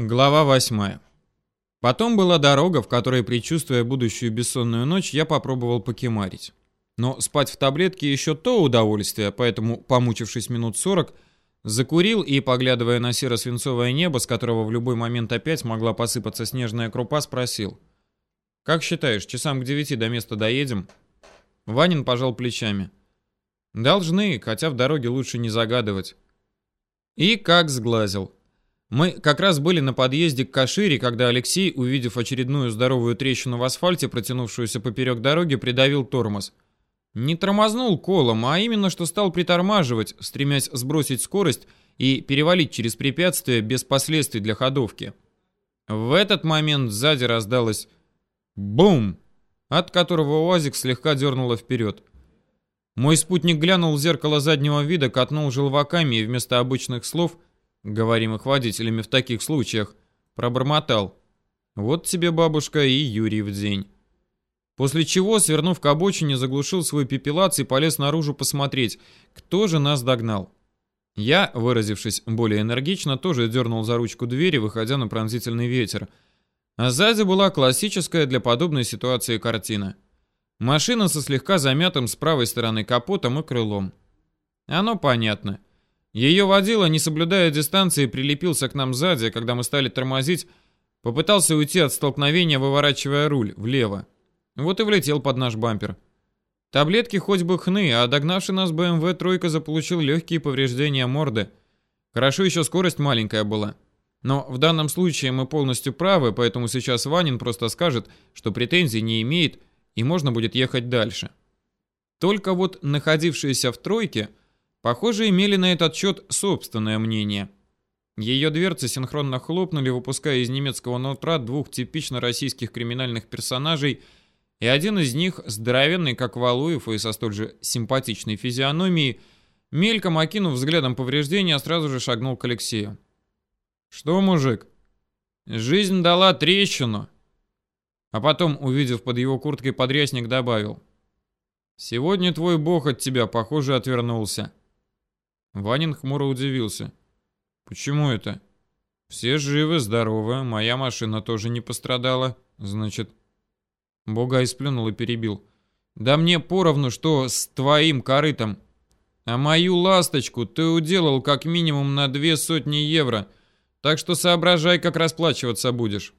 Глава 8. Потом была дорога, в которой, предчувствуя будущую бессонную ночь, я попробовал покемарить. Но спать в таблетке еще то удовольствие, поэтому, помучившись минут 40, закурил и, поглядывая на серо-свинцовое небо, с которого в любой момент опять могла посыпаться снежная крупа, спросил. «Как считаешь, часам к девяти до места доедем?» Ванин пожал плечами. «Должны, хотя в дороге лучше не загадывать». И как сглазил. Мы как раз были на подъезде к Кашире, когда Алексей, увидев очередную здоровую трещину в асфальте, протянувшуюся поперек дороги, придавил тормоз. Не тормознул колом, а именно что стал притормаживать, стремясь сбросить скорость и перевалить через препятствие без последствий для ходовки. В этот момент сзади раздалось «бум», от которого УАЗик слегка дернуло вперед. Мой спутник глянул в зеркало заднего вида, катнул желваками и вместо обычных слов – говоримых водителями в таких случаях, пробормотал. Вот тебе, бабушка, и Юрий в день. После чего, свернув к обочине, заглушил свой пепелац и полез наружу посмотреть, кто же нас догнал. Я, выразившись более энергично, тоже дернул за ручку двери, выходя на пронзительный ветер. А сзади была классическая для подобной ситуации картина. Машина со слегка замятым с правой стороны капотом и крылом. Оно понятно. Ее водила, не соблюдая дистанции, прилепился к нам сзади, когда мы стали тормозить, попытался уйти от столкновения, выворачивая руль влево. Вот и влетел под наш бампер. Таблетки хоть бы хны, а догнавший нас БМВ тройка заполучил легкие повреждения морды. Хорошо еще скорость маленькая была. Но в данном случае мы полностью правы, поэтому сейчас Ванин просто скажет, что претензий не имеет и можно будет ехать дальше. Только вот находившиеся в тройке Похоже, имели на этот счет собственное мнение. Ее дверцы синхронно хлопнули, выпуская из немецкого нутра двух типично российских криминальных персонажей, и один из них, здоровенный, как Валуев, и со столь же симпатичной физиономией, мельком окинув взглядом повреждения, сразу же шагнул к Алексею. «Что, мужик? Жизнь дала трещину!» А потом, увидев под его курткой подрясник, добавил. «Сегодня твой бог от тебя, похоже, отвернулся». Ванин хмуро удивился. «Почему это?» «Все живы, здоровы, моя машина тоже не пострадала, значит...» Богай сплюнул и перебил. «Да мне поровну, что с твоим корытом. А мою ласточку ты уделал как минимум на две сотни евро, так что соображай, как расплачиваться будешь».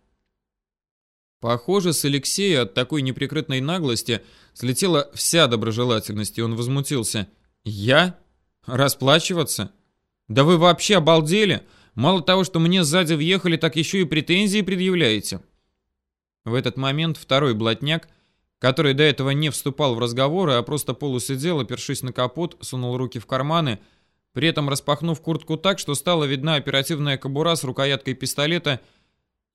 Похоже, с Алексея от такой неприкрытной наглости слетела вся доброжелательность, и он возмутился. «Я? Расплачиваться? Да вы вообще обалдели? Мало того, что мне сзади въехали, так еще и претензии предъявляете. В этот момент второй блатняк, который до этого не вступал в разговоры, а просто полусидел, опершись на капот, сунул руки в карманы, при этом распахнув куртку так, что стала видна оперативная кобура с рукояткой пистолета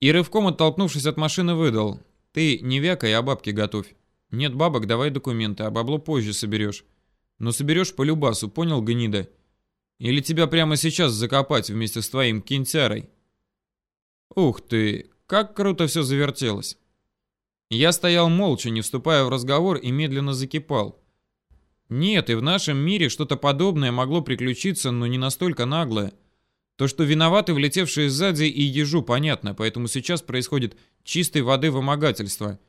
и рывком оттолкнувшись от машины выдал. «Ты не вякай, а бабки готовь. Нет бабок, давай документы, а бабло позже соберешь. Но соберешь по любасу, понял, гнида? Или тебя прямо сейчас закопать вместе с твоим кинтярой? Ух ты, как круто все завертелось. Я стоял молча, не вступая в разговор, и медленно закипал. Нет, и в нашем мире что-то подобное могло приключиться, но не настолько наглое. То, что виноваты влетевшие сзади и ежу, понятно, поэтому сейчас происходит чистой воды вымогательство.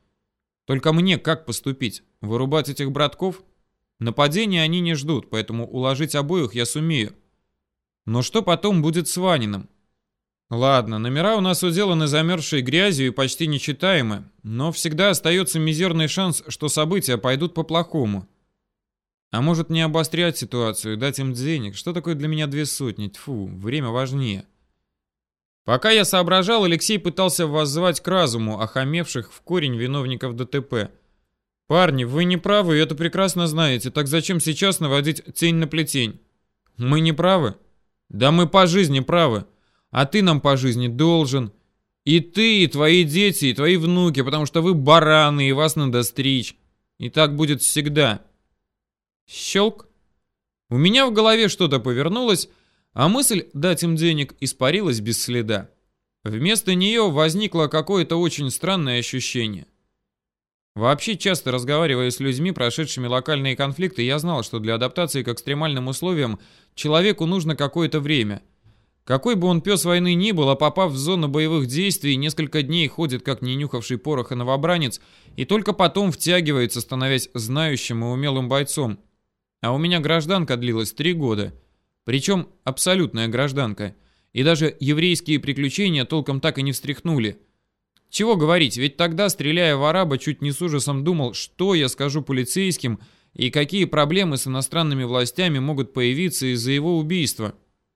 Только мне как поступить? Вырубать этих братков? Нападения они не ждут, поэтому уложить обоих я сумею. Но что потом будет с Ваниным? Ладно, номера у нас уделаны замерзшей грязью и почти нечитаемы, но всегда остается мизерный шанс, что события пойдут по-плохому. А может не обострять ситуацию, дать им денег? Что такое для меня две сотни? Тьфу, время важнее. Пока я соображал, Алексей пытался воззвать к разуму охамевших в корень виновников ДТП – «Парни, вы не правы, и это прекрасно знаете. Так зачем сейчас наводить тень на плетень?» «Мы не правы?» «Да мы по жизни правы. А ты нам по жизни должен. И ты, и твои дети, и твои внуки, потому что вы бараны, и вас надо стричь. И так будет всегда». Щелк. У меня в голове что-то повернулось, а мысль дать им денег испарилась без следа. Вместо нее возникло какое-то очень странное ощущение. Вообще, часто разговаривая с людьми, прошедшими локальные конфликты, я знал, что для адаптации к экстремальным условиям человеку нужно какое-то время. Какой бы он пес войны ни был, а попав в зону боевых действий, несколько дней ходит как не нюхавший пороха новобранец, и только потом втягивается, становясь знающим и умелым бойцом. А у меня гражданка длилась три года. Причем абсолютная гражданка. И даже еврейские приключения толком так и не встряхнули. Чего говорить, ведь тогда, стреляя в араба, чуть не с ужасом думал, что я скажу полицейским и какие проблемы с иностранными властями могут появиться из-за его убийства.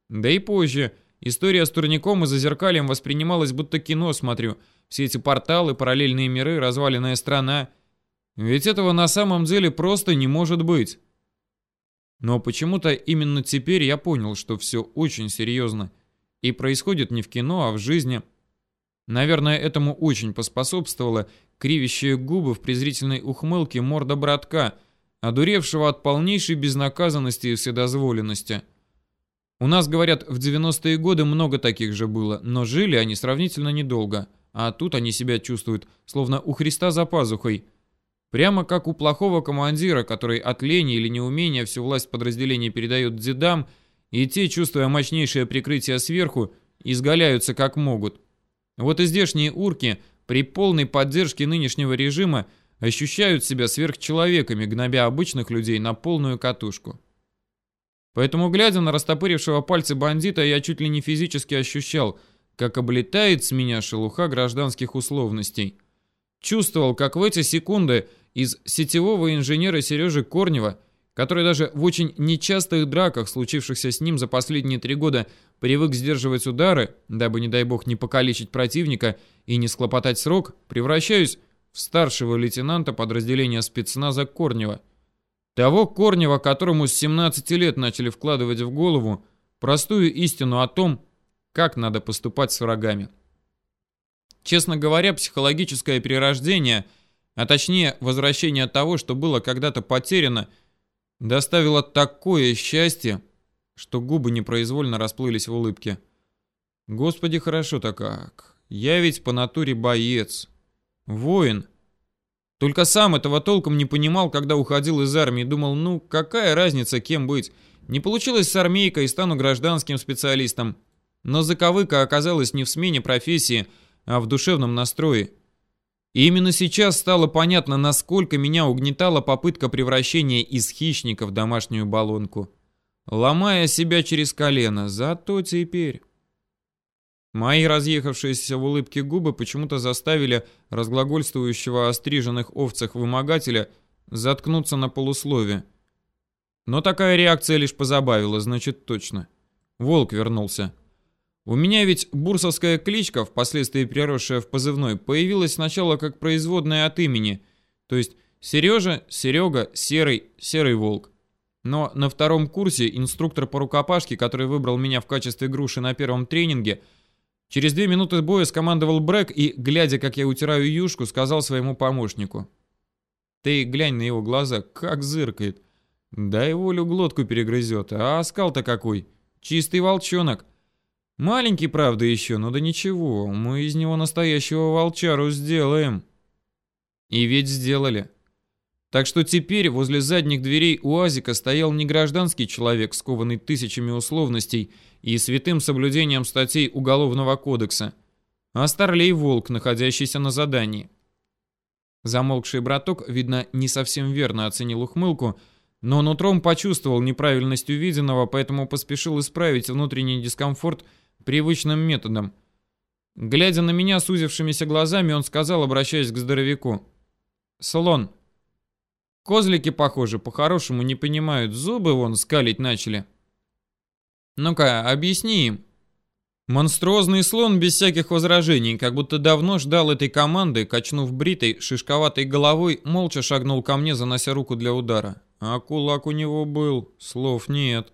Да и позже. История с турником и зазеркальем воспринималась будто кино, смотрю. Все эти порталы, параллельные миры, разваленная страна. Ведь этого на самом деле просто не может быть. Но почему-то именно теперь я понял, что все очень серьезно. И происходит не в кино, а в жизни. Наверное, этому очень поспособствовало кривящие губы в презрительной ухмылке морда братка, одуревшего от полнейшей безнаказанности и вседозволенности. У нас, говорят, в 90-е годы много таких же было, но жили они сравнительно недолго. А тут они себя чувствуют, словно у Христа за пазухой. Прямо как у плохого командира, который от лени или неумения всю власть подразделения передает дедам, и те, чувствуя мощнейшее прикрытие сверху, изгаляются как могут. Вот и здешние урки при полной поддержке нынешнего режима ощущают себя сверхчеловеками, гнобя обычных людей на полную катушку. Поэтому, глядя на растопырившего пальцы бандита, я чуть ли не физически ощущал, как облетает с меня шелуха гражданских условностей. Чувствовал, как в эти секунды из сетевого инженера Сережи Корнева, который даже в очень нечастых драках, случившихся с ним за последние три года, привык сдерживать удары, дабы, не дай бог, не покалечить противника и не склопотать срок, превращаюсь в старшего лейтенанта подразделения спецназа Корнева – того Корнева, которому с 17 лет начали вкладывать в голову простую истину о том, как надо поступать с врагами. Честно говоря, психологическое перерождение, а точнее возвращение того, что было когда-то потеряно, доставило такое счастье, что губы непроизвольно расплылись в улыбке. Господи, хорошо-то как. Я ведь по натуре боец. Воин. Только сам этого толком не понимал, когда уходил из армии. Думал, ну, какая разница, кем быть. Не получилось с армейкой, стану гражданским специалистом. Но заковыка оказалась не в смене профессии, а в душевном настрое. И именно сейчас стало понятно, насколько меня угнетала попытка превращения из хищника в домашнюю баллонку. Ломая себя через колено, зато теперь... Мои разъехавшиеся в улыбке губы почему-то заставили разглагольствующего о стриженных овцах вымогателя заткнуться на полуслове. Но такая реакция лишь позабавила, значит точно. Волк вернулся. У меня ведь бурсовская кличка, впоследствии переросшая в позывной, появилась сначала как производная от имени, то есть Сережа, Серега, Серый, Серый Волк. Но на втором курсе инструктор по рукопашке, который выбрал меня в качестве груши на первом тренинге, Через две минуты боя скомандовал Брэк и, глядя, как я утираю юшку, сказал своему помощнику. «Ты глянь на его глаза, как зыркает. Дай волю глотку перегрызет, а оскал-то какой. Чистый волчонок. Маленький, правда, еще, но да ничего, мы из него настоящего волчару сделаем». И ведь сделали. Так что теперь возле задних дверей УАЗика стоял не гражданский человек, скованный тысячами условностей, и святым соблюдением статей Уголовного кодекса, а старлей волк, находящийся на задании. Замолкший браток, видно, не совсем верно оценил ухмылку, но нутром почувствовал неправильность увиденного, поэтому поспешил исправить внутренний дискомфорт привычным методом. Глядя на меня сузившимися глазами, он сказал, обращаясь к здоровяку. «Слон, козлики, похоже, по-хорошему не понимают, зубы вон скалить начали». Ну-ка, объясни им. Монструозный слон без всяких возражений, как будто давно ждал этой команды, качнув бритой, шишковатой головой, молча шагнул ко мне, занося руку для удара. А кулак у него был, слов нет.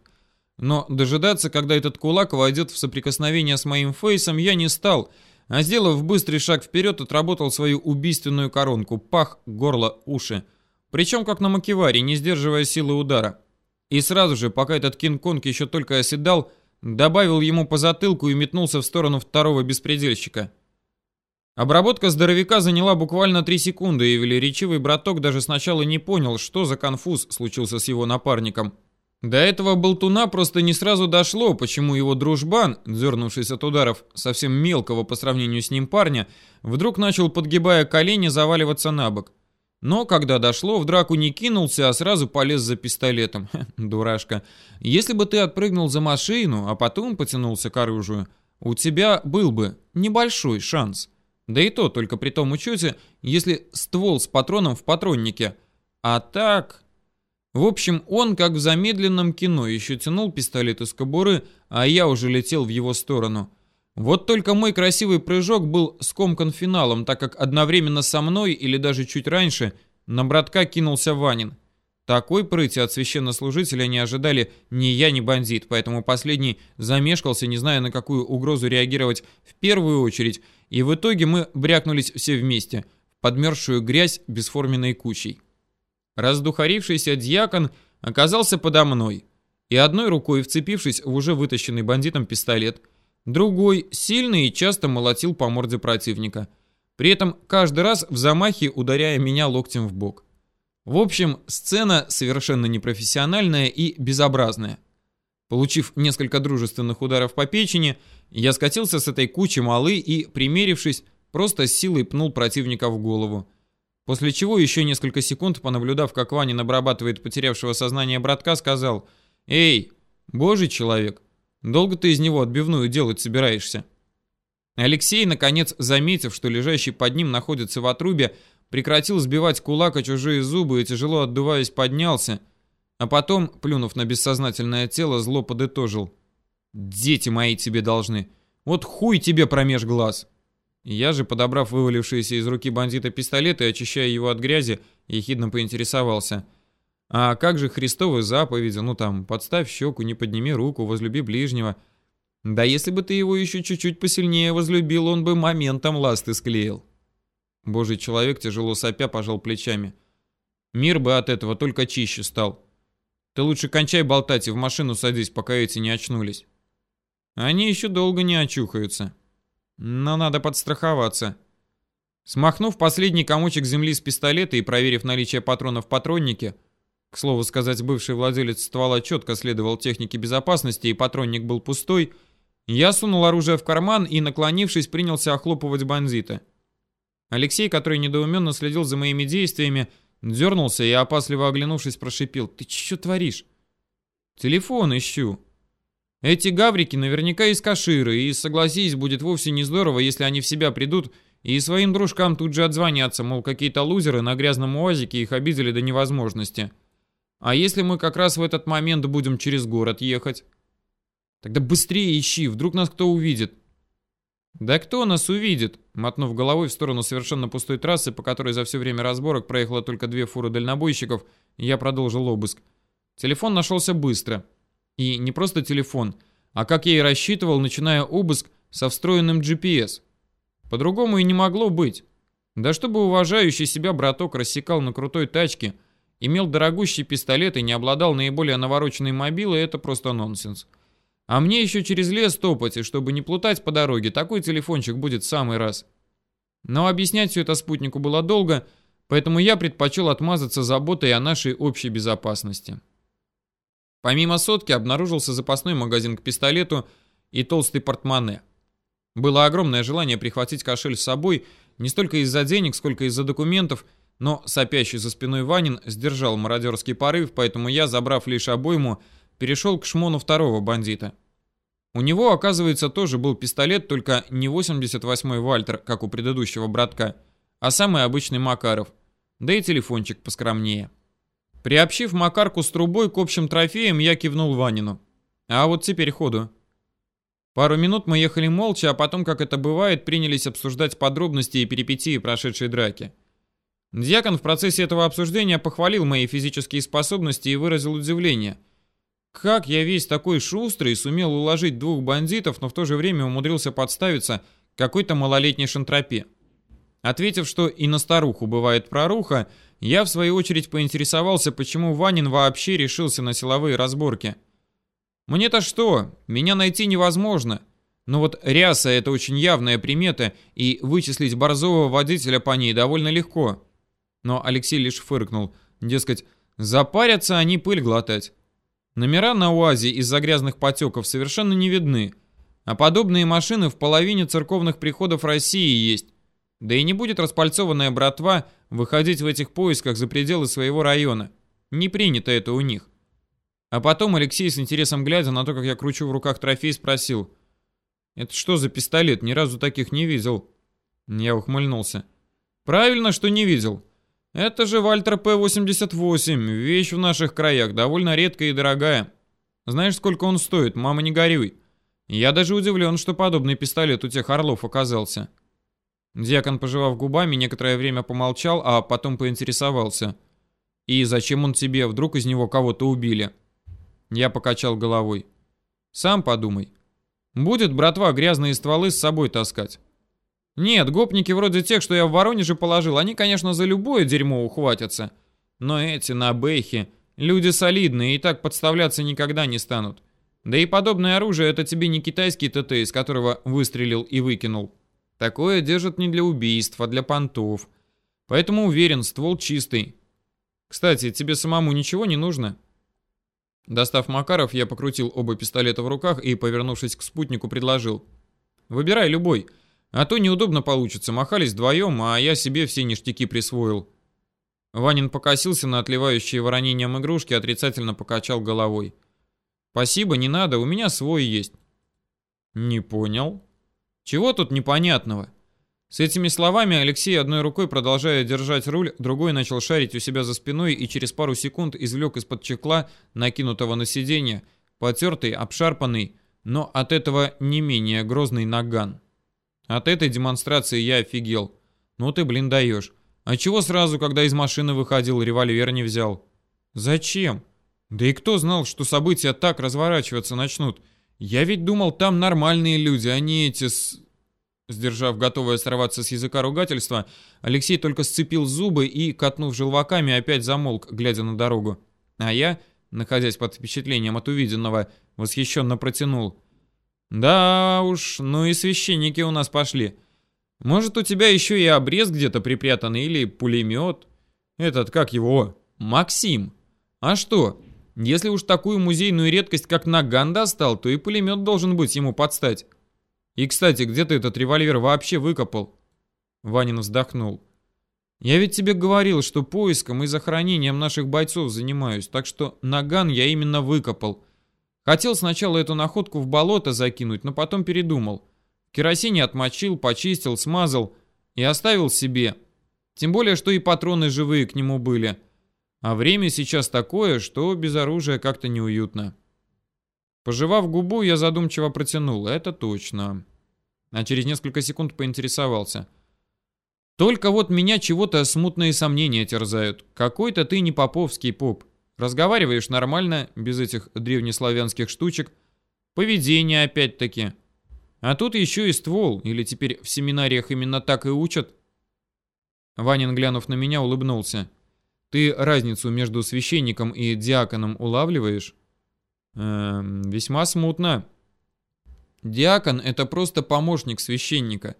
Но дожидаться, когда этот кулак войдет в соприкосновение с моим фейсом, я не стал, а сделав быстрый шаг вперед, отработал свою убийственную коронку, пах, горло, уши. Причем как на макеваре, не сдерживая силы удара. И сразу же, пока этот Кинг-Конг еще только оседал, добавил ему по затылку и метнулся в сторону второго беспредельщика. Обработка здоровяка заняла буквально три секунды, и велеречивый браток даже сначала не понял, что за конфуз случился с его напарником. До этого болтуна просто не сразу дошло, почему его дружбан, дернувшись от ударов совсем мелкого по сравнению с ним парня, вдруг начал, подгибая колени, заваливаться на бок. Но когда дошло, в драку не кинулся, а сразу полез за пистолетом. Дурашка. Если бы ты отпрыгнул за машину, а потом потянулся к оружию, у тебя был бы небольшой шанс. Да и то только при том учете, если ствол с патроном в патроннике. А так... В общем, он, как в замедленном кино, еще тянул пистолет из кобуры, а я уже летел в его сторону. Вот только мой красивый прыжок был скомкан финалом, так как одновременно со мной, или даже чуть раньше, на братка кинулся Ванин. Такой прыти от священнослужителя не ожидали ни я, ни бандит, поэтому последний замешкался, не зная, на какую угрозу реагировать в первую очередь, и в итоге мы брякнулись все вместе, в подмерзшую грязь бесформенной кучей. Раздухарившийся дьякон оказался подо мной, и одной рукой, вцепившись в уже вытащенный бандитом пистолет, другой сильно и часто молотил по морде противника, при этом каждый раз в замахе ударяя меня локтем в бок. В общем, сцена совершенно непрофессиональная и безобразная. Получив несколько дружественных ударов по печени, я скатился с этой кучи малы и, примерившись, просто силой пнул противника в голову. После чего еще несколько секунд, понаблюдав, как Ванин обрабатывает потерявшего сознание братка, сказал «Эй, божий человек, долго ты из него отбивную делать собираешься?» Алексей, наконец, заметив, что лежащий под ним находится в отрубе, прекратил сбивать кулак о чужие зубы и, тяжело отдуваясь, поднялся, а потом, плюнув на бессознательное тело, зло подытожил. «Дети мои тебе должны. Вот хуй тебе промеж глаз!» Я же, подобрав вывалившийся из руки бандита пистолет и очищая его от грязи, ехидно поинтересовался. «А как же Христовы заповеди? Ну там, подставь щеку, не подними руку, возлюби ближнего». Да если бы ты его еще чуть-чуть посильнее возлюбил, он бы моментом ласты склеил. Божий человек, тяжело сопя, пожал плечами. Мир бы от этого только чище стал. Ты лучше кончай болтать и в машину садись, пока эти не очнулись. Они еще долго не очухаются. Но надо подстраховаться. Смахнув последний комочек земли с пистолета и проверив наличие патронов в патроннике, к слову сказать, бывший владелец ствола четко следовал технике безопасности и патронник был пустой, я сунул оружие в карман и, наклонившись, принялся охлопывать бандита. Алексей, который недоуменно следил за моими действиями, дернулся и, опасливо оглянувшись, прошипел. «Ты что творишь?» «Телефон ищу», эти гаврики наверняка из Каширы, и, согласись, будет вовсе не здорово, если они в себя придут и своим дружкам тут же отзвонятся, мол, какие-то лузеры на грязном уазике их обидели до невозможности. А если мы как раз в этот момент будем через город ехать? Тогда быстрее ищи, вдруг нас кто увидит. Да кто нас увидит? Мотнув головой в сторону совершенно пустой трассы, по которой за все время разборок проехало только две фуры дальнобойщиков, я продолжил обыск. Телефон нашелся быстро. И не просто телефон, а как я и рассчитывал, начиная обыск со встроенным GPS. По-другому и не могло быть. Да чтобы уважающий себя браток рассекал на крутой тачке, имел дорогущий пистолет и не обладал наиболее навороченной мобилой, это просто нонсенс. А мне еще через лес топать, и чтобы не плутать по дороге, такой телефончик будет в самый раз. Но объяснять все это спутнику было долго, поэтому я предпочел отмазаться заботой о нашей общей безопасности. Помимо сотки обнаружился запасной магазин к пистолету и толстый портмоне. Было огромное желание прихватить кошель с собой, не столько из-за денег, сколько из-за документов, но сопящий за спиной Ванин сдержал мародерский порыв, поэтому я, забрав лишь обойму, перешел к шмону второго бандита. У него, оказывается, тоже был пистолет, только не 88-й Вальтер, как у предыдущего братка, а самый обычный Макаров, да и телефончик поскромнее. Приобщив Макарку с трубой к общим трофеям, я кивнул Ванину. А вот теперь ходу. Пару минут мы ехали молча, а потом, как это бывает, принялись обсуждать подробности и перипетии прошедшей драки. Дьякон в процессе этого обсуждения похвалил мои физические способности и выразил удивление. Как я весь такой шустрый сумел уложить двух бандитов, но в то же время умудрился подставиться какой-то малолетней шантропе. Ответив, что и на старуху бывает проруха, я в свою очередь поинтересовался, почему Ванин вообще решился на силовые разборки. Мне-то что, меня найти невозможно. Но вот ряса это очень явная примета, и вычислить борзого водителя по ней довольно легко. Но Алексей лишь фыркнул, дескать, запарятся они пыль глотать. Номера на УАЗе из-за грязных потеков совершенно не видны, а подобные машины в половине церковных приходов России есть. Да и не будет распальцованная братва выходить в этих поисках за пределы своего района. Не принято это у них. А потом Алексей с интересом глядя на то, как я кручу в руках трофей, спросил. «Это что за пистолет? Ни разу таких не видел». Я ухмыльнулся. «Правильно, что не видел. Это же Вальтер П-88, вещь в наших краях, довольно редкая и дорогая. Знаешь, сколько он стоит, мама не горюй. Я даже удивлен, что подобный пистолет у тех орлов оказался. Дьякон, пожевав губами, некоторое время помолчал, а потом поинтересовался. «И зачем он тебе? Вдруг из него кого-то убили?» Я покачал головой. «Сам подумай. Будет, братва, грязные стволы с собой таскать. Нет, гопники вроде тех, что я в Воронеже положил, они, конечно, за любое дерьмо ухватятся. Но эти на Бэхе, люди солидные и так подставляться никогда не станут. Да и подобное оружие это тебе не китайский ТТ, из которого выстрелил и выкинул. Такое держат не для убийств, а для понтов. Поэтому уверен, ствол чистый. Кстати, тебе самому ничего не нужно? Достав Макаров, я покрутил оба пистолета в руках и, повернувшись к спутнику, предложил. Выбирай любой. А то неудобно получится, махались вдвоем, а я себе все ништяки присвоил. Ванин покосился на отливающие воронением игрушки, отрицательно покачал головой. «Спасибо, не надо, у меня свой есть». «Не понял. Чего тут непонятного?» С этими словами Алексей одной рукой, продолжая держать руль, другой начал шарить у себя за спиной и через пару секунд извлек из-под чехла, накинутого на сиденье, потертый, обшарпанный, но от этого не менее грозный наган. От этой демонстрации я офигел. Ну ты, блин, даешь. А чего сразу, когда из машины выходил, револьвер не взял? Зачем? Да и кто знал, что события так разворачиваться начнут? Я ведь думал, там нормальные люди, а не эти с... Сдержав готовое сорваться с языка ругательства, Алексей только сцепил зубы и, катнув желваками, опять замолк, глядя на дорогу. А я, находясь под впечатлением от увиденного, восхищенно протянул. Да уж, ну и священники у нас пошли. Может, у тебя еще и обрез где-то припрятан или пулемет? Этот, как его? Максим. А что? Если уж такую музейную редкость, как наган достал, то и пулемет должен быть ему подстать. И, кстати, где ты этот револьвер вообще выкопал? Ванин вздохнул. Я ведь тебе говорил, что поиском и захоронением наших бойцов занимаюсь, так что наган я именно выкопал. Хотел сначала эту находку в болото закинуть, но потом передумал. Керосине отмочил, почистил, смазал и оставил себе. Тем более, что и патроны живые к нему были. А время сейчас такое, что без оружия как-то неуютно. Пожевав губу, я задумчиво протянул. Это точно. А через несколько секунд поинтересовался. Только вот меня чего-то смутные сомнения терзают. Какой-то ты не поповский поп. Разговариваешь нормально, без этих древнеславянских штучек. Поведение опять-таки. А тут еще и ствол, или теперь в семинариях именно так и учат? Ванин, глянув на меня, улыбнулся. Ты разницу между священником и диаконом улавливаешь? Эм, весьма смутно. Диакон — это просто помощник священника,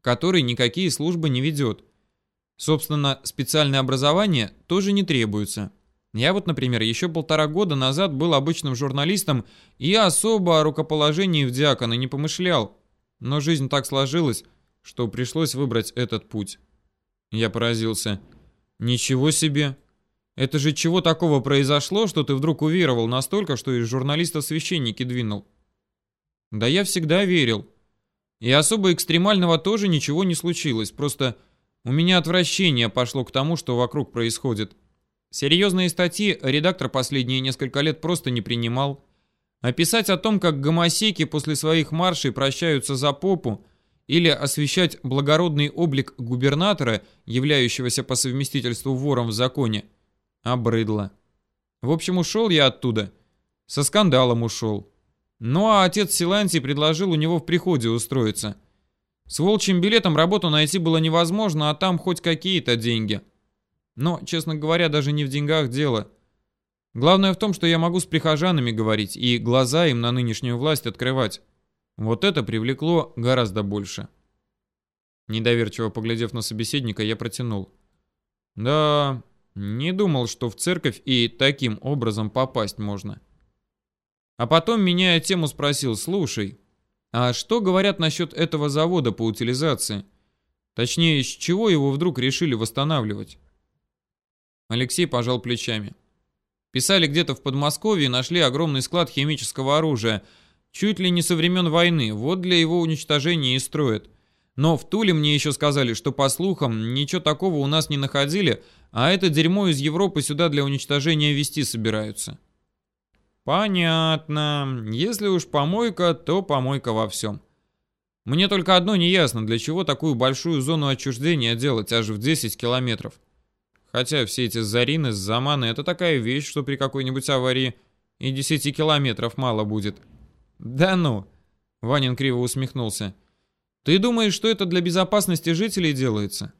который никакие службы не ведет. Собственно, специальное образование тоже не требуется. Я вот, например, еще полтора года назад был обычным журналистом и особо о рукоположении в диакона не помышлял. Но жизнь так сложилась, что пришлось выбрать этот путь. Я поразился. Ничего себе! Это же чего такого произошло, что ты вдруг уверовал настолько, что из журналиста священники двинул? Да я всегда верил. И особо экстремального тоже ничего не случилось, просто у меня отвращение пошло к тому, что вокруг происходит. Серьезные статьи редактор последние несколько лет просто не принимал. Описать о том, как гомосеки после своих маршей прощаются за попу, или освещать благородный облик губернатора, являющегося по совместительству вором в законе, обрыдло. В общем, ушел я оттуда. Со скандалом ушел. Ну а отец Силантий предложил у него в приходе устроиться. С волчьим билетом работу найти было невозможно, а там хоть какие-то деньги. Но, честно говоря, даже не в деньгах дело. Главное в том, что я могу с прихожанами говорить и глаза им на нынешнюю власть открывать. Вот это привлекло гораздо больше. Недоверчиво поглядев на собеседника, я протянул. Да, не думал, что в церковь и таким образом попасть можно. А потом, меняя тему, спросил, слушай, а что говорят насчет этого завода по утилизации? Точнее, с чего его вдруг решили восстанавливать? Алексей пожал плечами. Писали где-то в Подмосковье, нашли огромный склад химического оружия, чуть ли не со времен войны, вот для его уничтожения и строят. Но в Туле мне еще сказали, что по слухам ничего такого у нас не находили, а это дерьмо из Европы сюда для уничтожения вести собираются. Понятно. Если уж помойка, то помойка во всем. Мне только одно не ясно, для чего такую большую зону отчуждения делать аж в 10 километров. Хотя все эти зарины, заманы — это такая вещь, что при какой-нибудь аварии и 10 километров мало будет. Да ну! Ванин криво усмехнулся. Ты думаешь, что это для безопасности жителей делается?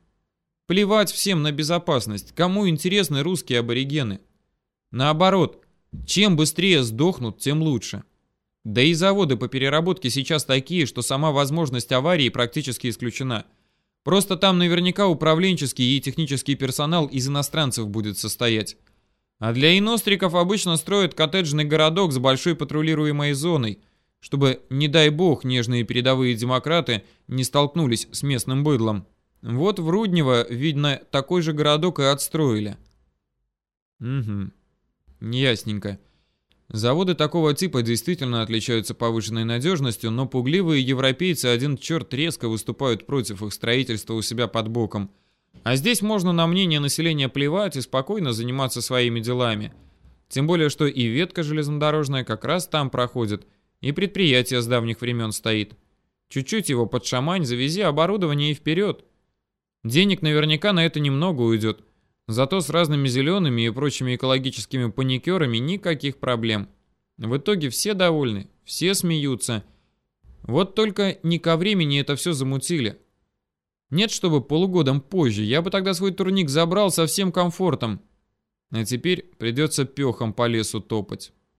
Плевать всем на безопасность. Кому интересны русские аборигены? Наоборот, чем быстрее сдохнут, тем лучше. Да и заводы по переработке сейчас такие, что сама возможность аварии практически исключена. Просто там наверняка управленческий и технический персонал из иностранцев будет состоять. А для иностриков обычно строят коттеджный городок с большой патрулируемой зоной, чтобы, не дай бог, нежные передовые демократы не столкнулись с местным быдлом. Вот в Руднево, видно, такой же городок и отстроили. Угу. Ясненько. Заводы такого типа действительно отличаются повышенной надежностью, но пугливые европейцы один черт резко выступают против их строительства у себя под боком. А здесь можно на мнение населения плевать и спокойно заниматься своими делами. Тем более, что и ветка железнодорожная как раз там проходит – и предприятие с давних времен стоит. Чуть-чуть его под шамань, завези оборудование и вперед. Денег наверняка на это немного уйдет. Зато с разными зелеными и прочими экологическими паникерами никаких проблем. В итоге все довольны, все смеются. Вот только не ко времени это все замутили. Нет, чтобы полугодом позже, я бы тогда свой турник забрал со всем комфортом. А теперь придется пехом по лесу топать.